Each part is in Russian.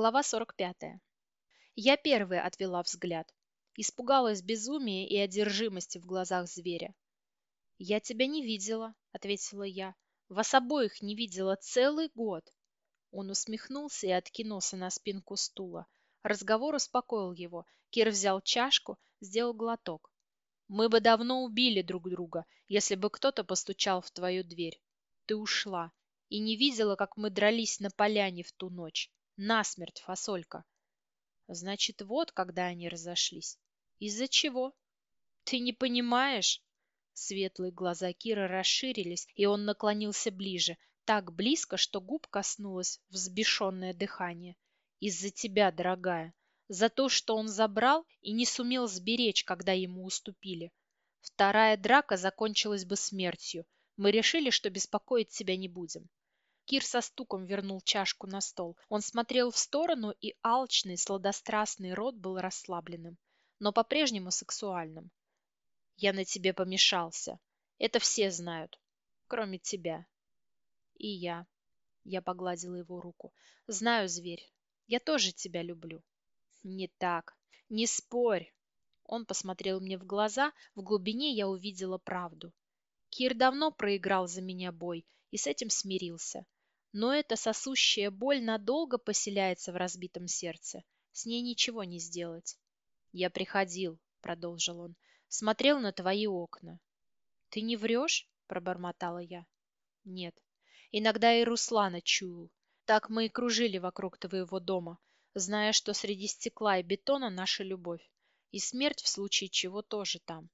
Глава 45. Я первая отвела взгляд. Испугалась безумия и одержимости в глазах зверя. «Я тебя не видела», — ответила я. «Вас обоих не видела целый год». Он усмехнулся и откинулся на спинку стула. Разговор успокоил его. Кир взял чашку, сделал глоток. «Мы бы давно убили друг друга, если бы кто-то постучал в твою дверь. Ты ушла и не видела, как мы дрались на поляне в ту ночь. Насмерть, фасолька. Значит, вот когда они разошлись. Из-за чего? Ты не понимаешь? Светлые глаза Кира расширились, и он наклонился ближе, так близко, что губ коснулось взбешенное дыхание. Из-за тебя, дорогая. За то, что он забрал и не сумел сберечь, когда ему уступили. Вторая драка закончилась бы смертью. Мы решили, что беспокоить тебя не будем. Кир со стуком вернул чашку на стол. Он смотрел в сторону, и алчный, сладострастный рот был расслабленным, но по-прежнему сексуальным. «Я на тебе помешался. Это все знают, кроме тебя». «И я». Я погладила его руку. «Знаю, зверь, я тоже тебя люблю». «Не так. Не спорь». Он посмотрел мне в глаза, в глубине я увидела правду. Кир давно проиграл за меня бой и с этим смирился. Но эта сосущая боль надолго поселяется в разбитом сердце. С ней ничего не сделать. «Я приходил», — продолжил он, — «смотрел на твои окна». «Ты не врешь?» — пробормотала я. «Нет. Иногда и Руслана чуял. Так мы и кружили вокруг твоего дома, зная, что среди стекла и бетона наша любовь. И смерть в случае чего тоже там».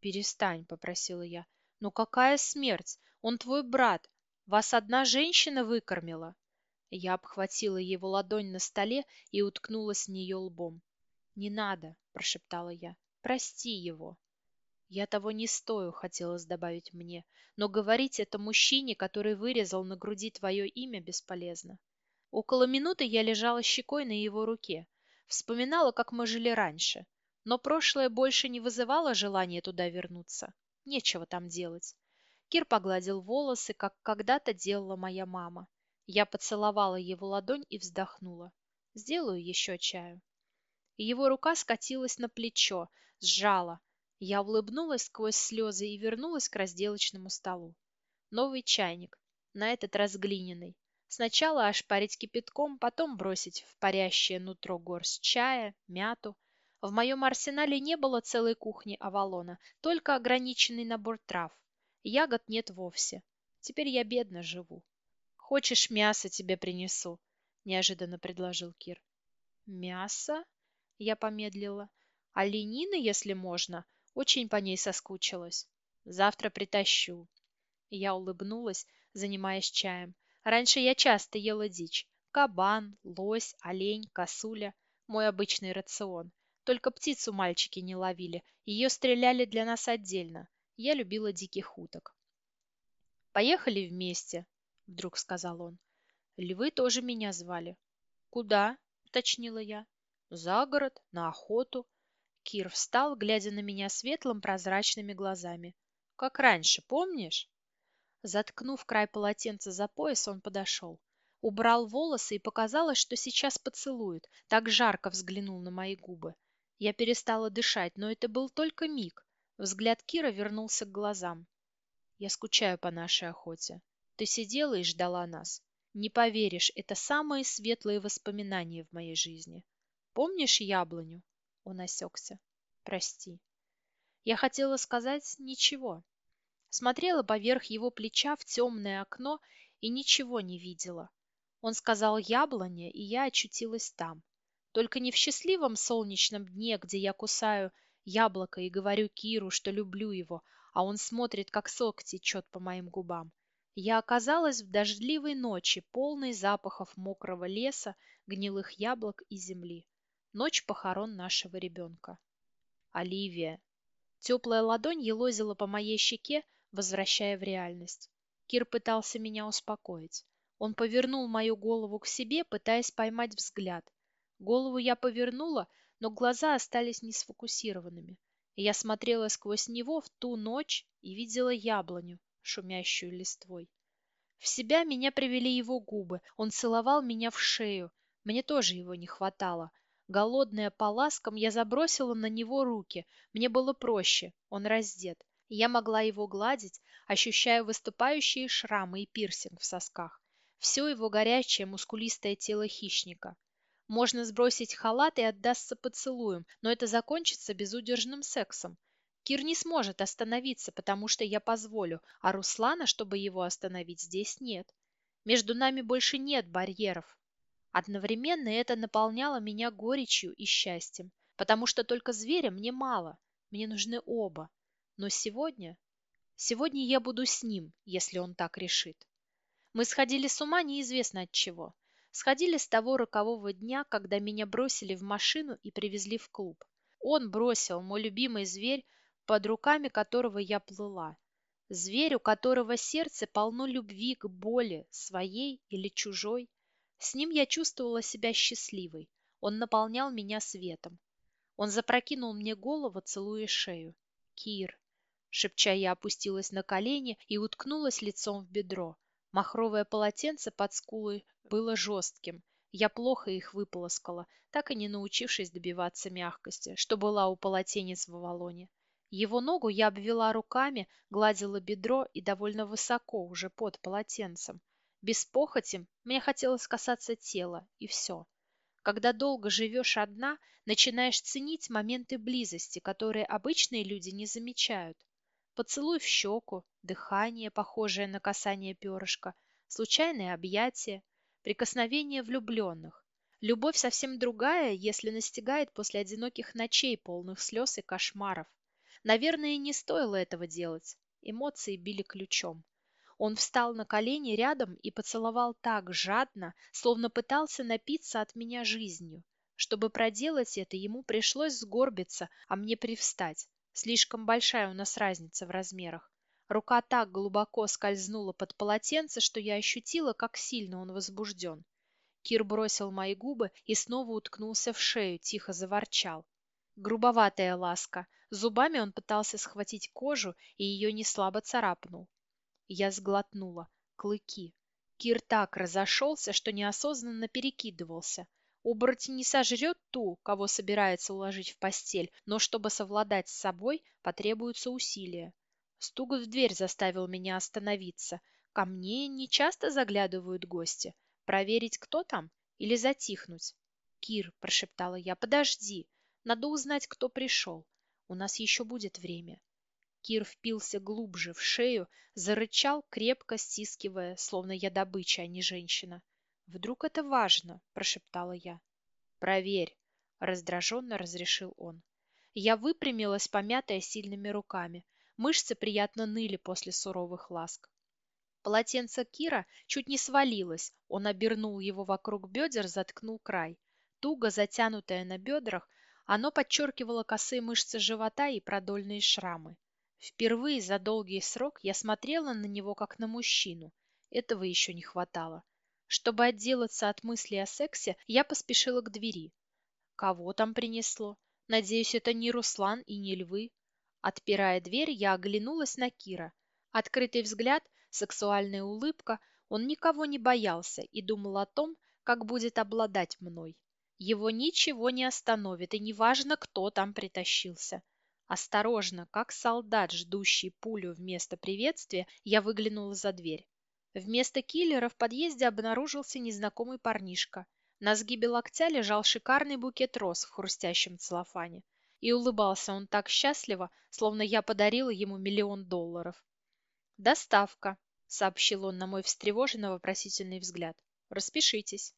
«Перестань», — попросила я. «Ну какая смерть? Он твой брат, вас одна женщина выкормила?» Я обхватила его ладонь на столе и уткнулась в нее лбом. «Не надо», — прошептала я. «Прости его». «Я того не стою», — хотелось добавить мне, но говорить это мужчине, который вырезал на груди твое имя, бесполезно. Около минуты я лежала щекой на его руке, вспоминала, как мы жили раньше, но прошлое больше не вызывало желания туда вернуться. Нечего там делать. Кир погладил волосы, как когда-то делала моя мама. Я поцеловала его ладонь и вздохнула. Сделаю еще чаю. Его рука скатилась на плечо, сжала. Я улыбнулась сквозь слезы и вернулась к разделочному столу. Новый чайник, на этот раз глиняный. Сначала ошпарить кипятком, потом бросить в парящее нутро горсть чая, мяту. В моем арсенале не было целой кухни Авалона, только ограниченный набор трав. Ягод нет вовсе. Теперь я бедно живу. Хочешь, мясо тебе принесу? Неожиданно предложил Кир. Мясо? Я помедлила. Оленина, если можно. Очень по ней соскучилась. Завтра притащу. Я улыбнулась, занимаясь чаем. Раньше я часто ела дичь. Кабан, лось, олень, косуля. Мой обычный рацион. Только птицу мальчики не ловили. Ее стреляли для нас отдельно. Я любила диких уток. «Поехали вместе», — вдруг сказал он. «Львы тоже меня звали». «Куда?» — уточнила я. «За город, на охоту». Кир встал, глядя на меня светлым прозрачными глазами. «Как раньше, помнишь?» Заткнув край полотенца за пояс, он подошел. Убрал волосы и показалось, что сейчас поцелует. Так жарко взглянул на мои губы. Я перестала дышать, но это был только миг. Взгляд Кира вернулся к глазам. «Я скучаю по нашей охоте. Ты сидела и ждала нас. Не поверишь, это самые светлые воспоминания в моей жизни. Помнишь яблоню?» Он осекся. «Прости». Я хотела сказать «ничего». Смотрела поверх его плеча в темное окно и ничего не видела. Он сказал «яблоня», и я очутилась там. Только не в счастливом солнечном дне, где я кусаю яблоко и говорю Киру, что люблю его, а он смотрит, как сок течет по моим губам. Я оказалась в дождливой ночи, полной запахов мокрого леса, гнилых яблок и земли. Ночь похорон нашего ребенка. Оливия. Теплая ладонь елозила по моей щеке, возвращая в реальность. Кир пытался меня успокоить. Он повернул мою голову к себе, пытаясь поймать взгляд. Голову я повернула, но глаза остались несфокусированными. И я смотрела сквозь него в ту ночь и видела яблоню, шумящую листвой. В себя меня привели его губы. Он целовал меня в шею. Мне тоже его не хватало. Голодная по ласкам, я забросила на него руки. Мне было проще, он раздет. Я могла его гладить, ощущая выступающие шрамы и пирсинг в сосках. Все его горячее, мускулистое тело хищника. Можно сбросить халат и отдастся поцелуем, но это закончится безудержным сексом. Кир не сможет остановиться, потому что я позволю, а Руслана, чтобы его остановить, здесь нет. Между нами больше нет барьеров. Одновременно это наполняло меня горечью и счастьем, потому что только зверя мне мало, мне нужны оба. Но сегодня... Сегодня я буду с ним, если он так решит. Мы сходили с ума неизвестно от чего. Сходили с того рокового дня, когда меня бросили в машину и привезли в клуб. Он бросил, мой любимый зверь, под руками которого я плыла. Зверь, у которого сердце полно любви к боли, своей или чужой. С ним я чувствовала себя счастливой. Он наполнял меня светом. Он запрокинул мне голову, целуя шею. «Кир!» Шепча, я опустилась на колени и уткнулась лицом в бедро. Махровое полотенце под скулой было жестким. Я плохо их выполоскала, так и не научившись добиваться мягкости, что была у полотенец в Авалоне. Его ногу я обвела руками, гладила бедро и довольно высоко, уже под полотенцем. Без похоти мне хотелось касаться тела, и все. Когда долго живешь одна, начинаешь ценить моменты близости, которые обычные люди не замечают. Поцелуй в щеку, дыхание, похожее на касание перышка, случайное объятие, прикосновение влюбленных. Любовь совсем другая, если настигает после одиноких ночей, полных слез и кошмаров. Наверное, не стоило этого делать. Эмоции били ключом. Он встал на колени рядом и поцеловал так жадно, словно пытался напиться от меня жизнью. Чтобы проделать это, ему пришлось сгорбиться, а мне привстать. Слишком большая у нас разница в размерах. Рука так глубоко скользнула под полотенце, что я ощутила, как сильно он возбужден. Кир бросил мои губы и снова уткнулся в шею, тихо заворчал. Грубоватая ласка. Зубами он пытался схватить кожу и ее неслабо царапнул. Я сглотнула. Клыки. Кир так разошелся, что неосознанно перекидывался. Оборотень не сожрет ту, кого собирается уложить в постель, но чтобы совладать с собой, потребуются усилия. Стук в дверь заставил меня остановиться. Ко мне не часто заглядывают гости. Проверить, кто там, или затихнуть? «Кир», — прошептала я, — «подожди. Надо узнать, кто пришел. У нас еще будет время». Кир впился глубже в шею, зарычал, крепко стискивая, словно я добыча, а не женщина. «Вдруг это важно?» – прошептала я. «Проверь», – раздраженно разрешил он. Я выпрямилась, помятая сильными руками. Мышцы приятно ныли после суровых ласк. Полотенце Кира чуть не свалилось. Он обернул его вокруг бедер, заткнул край. Туго затянутое на бедрах, оно подчеркивало косые мышцы живота и продольные шрамы. Впервые за долгий срок я смотрела на него как на мужчину. Этого еще не хватало. Чтобы отделаться от мысли о сексе, я поспешила к двери. Кого там принесло? Надеюсь, это не Руслан и не львы. Отпирая дверь, я оглянулась на Кира. Открытый взгляд, сексуальная улыбка, он никого не боялся и думал о том, как будет обладать мной. Его ничего не остановит, и неважно, кто там притащился. Осторожно, как солдат, ждущий пулю вместо приветствия, я выглянула за дверь. Вместо киллера в подъезде обнаружился незнакомый парнишка. На сгибе локтя лежал шикарный букет роз в хрустящем целлофане. И улыбался он так счастливо, словно я подарила ему миллион долларов. «Доставка», — сообщил он на мой встревоженный вопросительный взгляд. «Распишитесь».